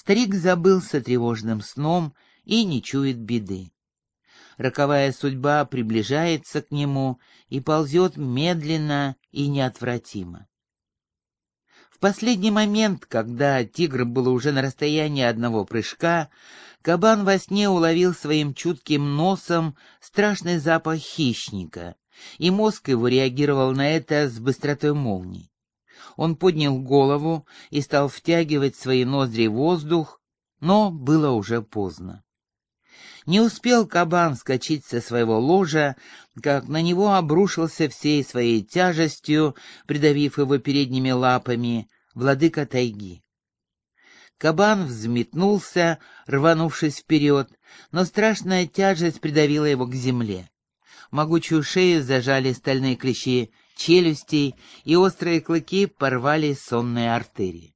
Старик забылся тревожным сном и не чует беды. Роковая судьба приближается к нему и ползет медленно и неотвратимо. В последний момент, когда тигр был уже на расстоянии одного прыжка, кабан во сне уловил своим чутким носом страшный запах хищника, и мозг его реагировал на это с быстротой молнии. Он поднял голову и стал втягивать свои ноздри воздух, но было уже поздно. Не успел кабан скачать со своего ложа, как на него обрушился всей своей тяжестью, придавив его передними лапами, владыка тайги. Кабан взметнулся, рванувшись вперед, но страшная тяжесть придавила его к земле. Могучую шею зажали стальные клещи челюстей, и острые клыки порвали сонные артерии.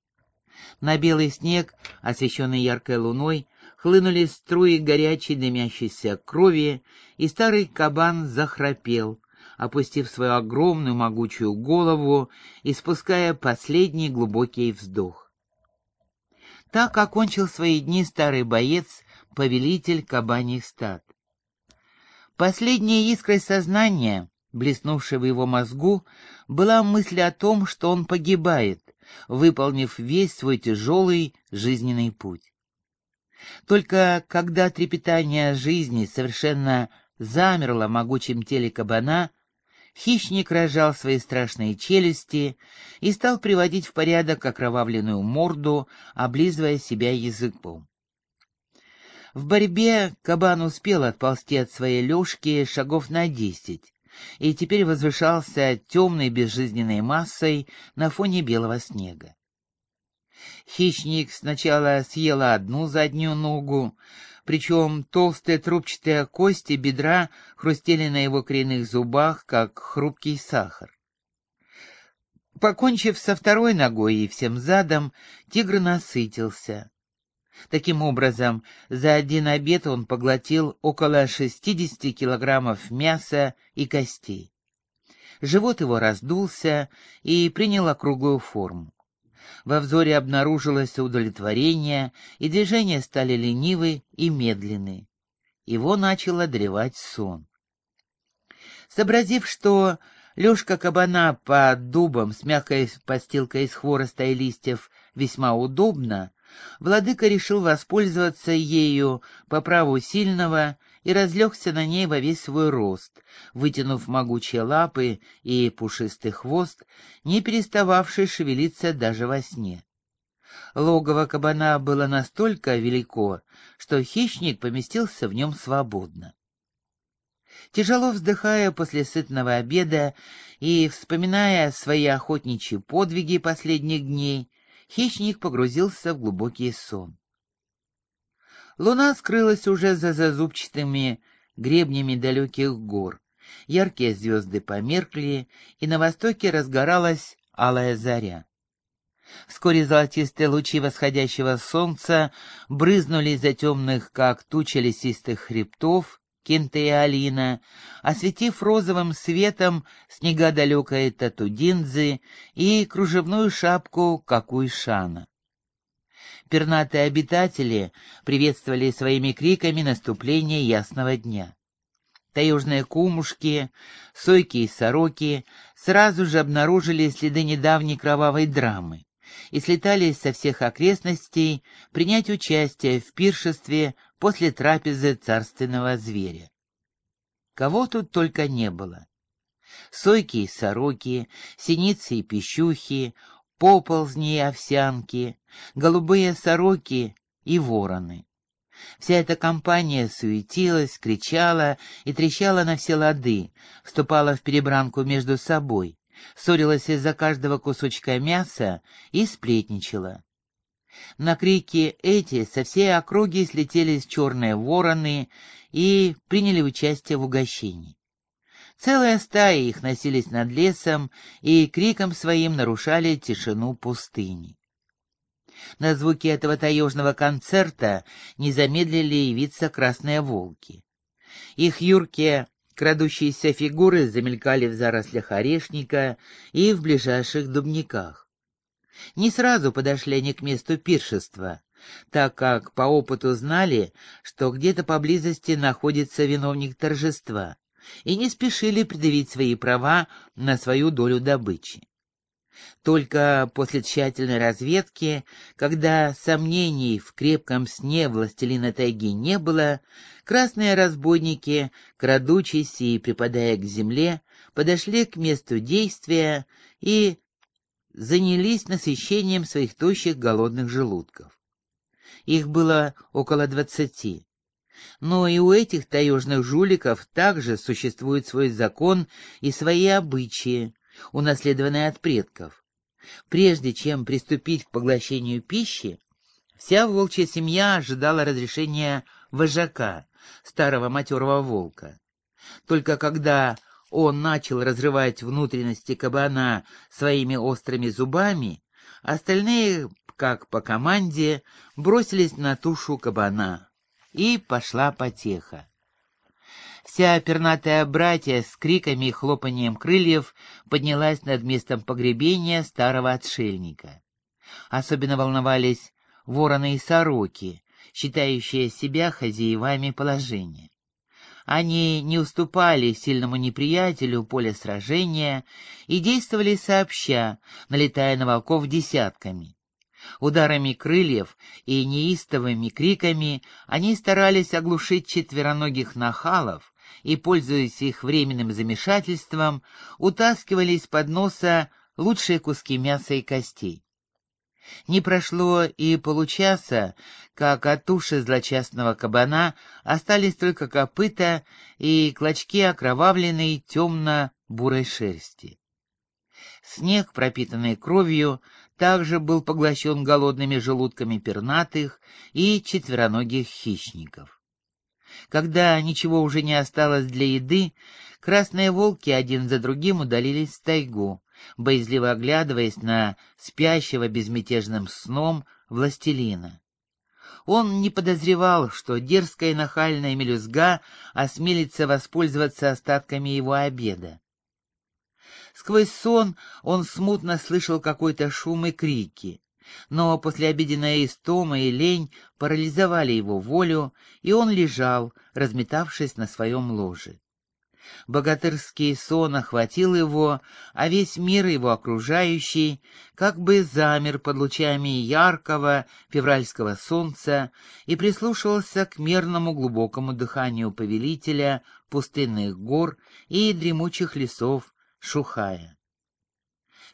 На белый снег, освещенный яркой луной, хлынули струи горячей дымящейся крови, и старый кабан захрапел, опустив свою огромную могучую голову и спуская последний глубокий вздох. Так окончил свои дни старый боец, повелитель кабаньих стад. Последней искрой сознания, блеснувшей в его мозгу, была мысль о том, что он погибает, выполнив весь свой тяжелый жизненный путь. Только когда трепетание жизни совершенно замерло в могучем теле кабана, хищник рожал свои страшные челюсти и стал приводить в порядок окровавленную морду, облизывая себя языком. В борьбе кабан успел отползти от своей лёжки шагов на десять, и теперь возвышался темной безжизненной массой на фоне белого снега. Хищник сначала съела одну заднюю ногу, причем толстые трубчатые кости бедра хрустели на его коренных зубах, как хрупкий сахар. Покончив со второй ногой и всем задом, тигр насытился. Таким образом, за один обед он поглотил около 60 килограммов мяса и костей. Живот его раздулся и принял округлую форму. Во взоре обнаружилось удовлетворение, и движения стали ленивы и медленны. Его начал одолевать сон. Сообразив, что лёжка кабана под дубом с мягкой постилкой из хвороста и листьев весьма удобна, владыка решил воспользоваться ею по праву сильного и разлегся на ней во весь свой рост, вытянув могучие лапы и пушистый хвост, не перестававший шевелиться даже во сне. Логово кабана было настолько велико, что хищник поместился в нем свободно. Тяжело вздыхая после сытного обеда и вспоминая свои охотничьи подвиги последних дней, хищник погрузился в глубокий сон. Луна скрылась уже за зазубчатыми гребнями далеких гор. Яркие звезды померкли, и на востоке разгоралась алая заря. Вскоре золотистые лучи восходящего солнца брызнули из-за темных, как туча лесистых хребтов, Кенте и Алина, осветив розовым светом снега далекой Татудинзы и кружевную шапку Какуйшана. Пернатые обитатели приветствовали своими криками наступление ясного дня. Таежные кумушки, сойки и сороки сразу же обнаружили следы недавней кровавой драмы и слетались со всех окрестностей принять участие в пиршестве после трапезы царственного зверя. Кого тут только не было. Сойки и сороки, синицы и пищухи, поползни и овсянки, голубые сороки и вороны. Вся эта компания суетилась, кричала и трещала на все лады, вступала в перебранку между собой, ссорилась из-за каждого кусочка мяса и сплетничала. На крики эти со всей округи слетелись черные вороны и приняли участие в угощении. Целая стая их носились над лесом и криком своим нарушали тишину пустыни. На звуки этого таежного концерта не замедлили явиться красные волки. Их юркие, крадущиеся фигуры замелькали в зарослях орешника и в ближайших дубниках. Не сразу подошли они к месту пиршества, так как по опыту знали, что где-то поблизости находится виновник торжества, и не спешили предъявить свои права на свою долю добычи. Только после тщательной разведки, когда сомнений в крепком сне властелина тайги не было, красные разбойники, крадучись и припадая к земле, подошли к месту действия и занялись насыщением своих тощих голодных желудков. Их было около двадцати. Но и у этих таежных жуликов также существует свой закон и свои обычаи, унаследованные от предков. Прежде чем приступить к поглощению пищи, вся волчья семья ожидала разрешения вожака, старого матерого волка. Только когда он начал разрывать внутренности кабана своими острыми зубами, остальные, как по команде, бросились на тушу кабана, и пошла потеха. Вся пернатая братья с криками и хлопанием крыльев поднялась над местом погребения старого отшельника. Особенно волновались вороны и сороки, считающие себя хозяевами положения. Они не уступали сильному неприятелю поле сражения и действовали сообща, налетая на волков десятками. Ударами крыльев и неистовыми криками они старались оглушить четвероногих нахалов и, пользуясь их временным замешательством, утаскивали из-под носа лучшие куски мяса и костей. Не прошло и получаса, как от туши злочастного кабана остались только копыта и клочки окровавленной темно-бурой шерсти. Снег, пропитанный кровью, также был поглощен голодными желудками пернатых и четвероногих хищников. Когда ничего уже не осталось для еды, красные волки один за другим удалились в тайгу, боязливо оглядываясь на спящего безмятежным сном властелина. Он не подозревал, что дерзкая и нахальная мелюзга осмелится воспользоваться остатками его обеда. Сквозь сон он смутно слышал какой-то шум и крики, но послеобеденная истома и лень парализовали его волю, и он лежал, разметавшись на своем ложе. Богатырский сон охватил его, а весь мир его окружающий как бы замер под лучами яркого февральского солнца и прислушивался к мерному глубокому дыханию повелителя пустынных гор и дремучих лесов Шухая.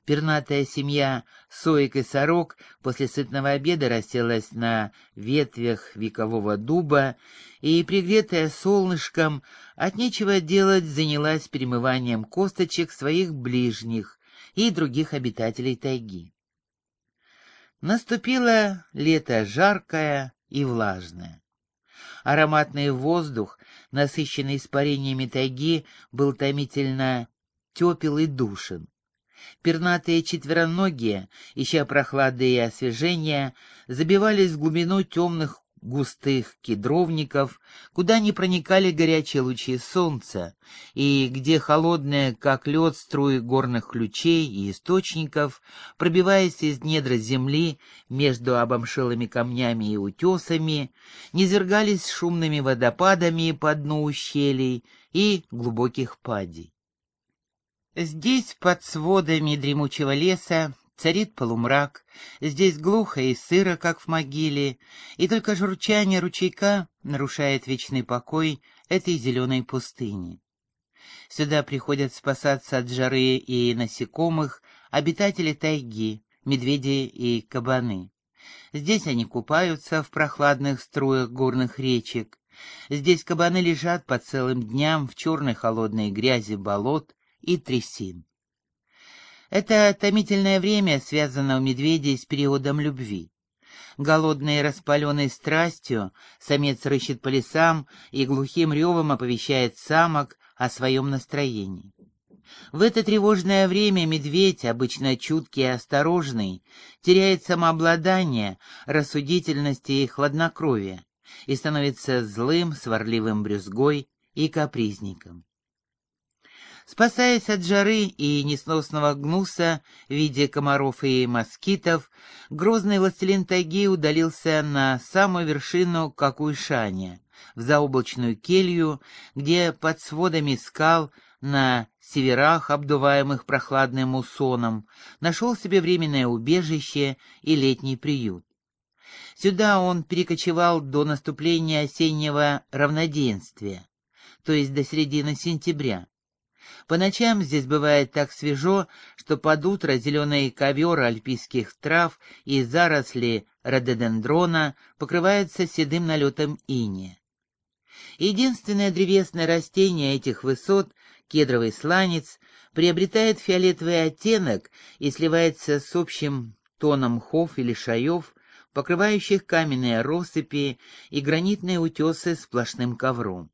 Пернатая семья соек и сорок после сытного обеда расселась на ветвях векового дуба и, пригретая солнышком, от нечего делать занялась перемыванием косточек своих ближних и других обитателей тайги. Наступило лето жаркое и влажное. Ароматный воздух, насыщенный испарениями тайги, был томительно тепел и душен. Пернатые четвероногие, ища прохлады и освежения, забивались в глубину темных густых кедровников, куда не проникали горячие лучи солнца, и где холодные, как лед, струи горных ключей и источников, пробиваясь из недр земли между обомшелыми камнями и утесами, низвергались шумными водопадами по дну ущелий и глубоких падей. Здесь, под сводами дремучего леса, царит полумрак, здесь глухо и сыро, как в могиле, и только журчание ручейка нарушает вечный покой этой зеленой пустыни. Сюда приходят спасаться от жары и насекомых обитатели тайги, медведи и кабаны. Здесь они купаются в прохладных струях горных речек. Здесь кабаны лежат по целым дням в черной холодной грязи болот, и трясин. Это томительное время связано у медведей с периодом любви. Голодный и распаленный страстью, самец рыщет по лесам и глухим ревом оповещает самок о своем настроении. В это тревожное время медведь, обычно чуткий и осторожный, теряет самообладание, рассудительность и хладнокровие и становится злым, сварливым брюзгой и капризником. Спасаясь от жары и несносного гнуса в виде комаров и москитов, грозный властелин тайги удалился на самую вершину Какуйшаня, в заоблачную келью, где под сводами скал на северах, обдуваемых прохладным муссоном, нашел себе временное убежище и летний приют. Сюда он перекочевал до наступления осеннего равноденствия, то есть до середины сентября. По ночам здесь бывает так свежо, что под утро зеленый ковер альпийских трав и заросли рододендрона покрываются седым налетом иния. Единственное древесное растение этих высот, кедровый сланец, приобретает фиолетовый оттенок и сливается с общим тоном мхов или шаев, покрывающих каменные россыпи и гранитные утесы сплошным ковром.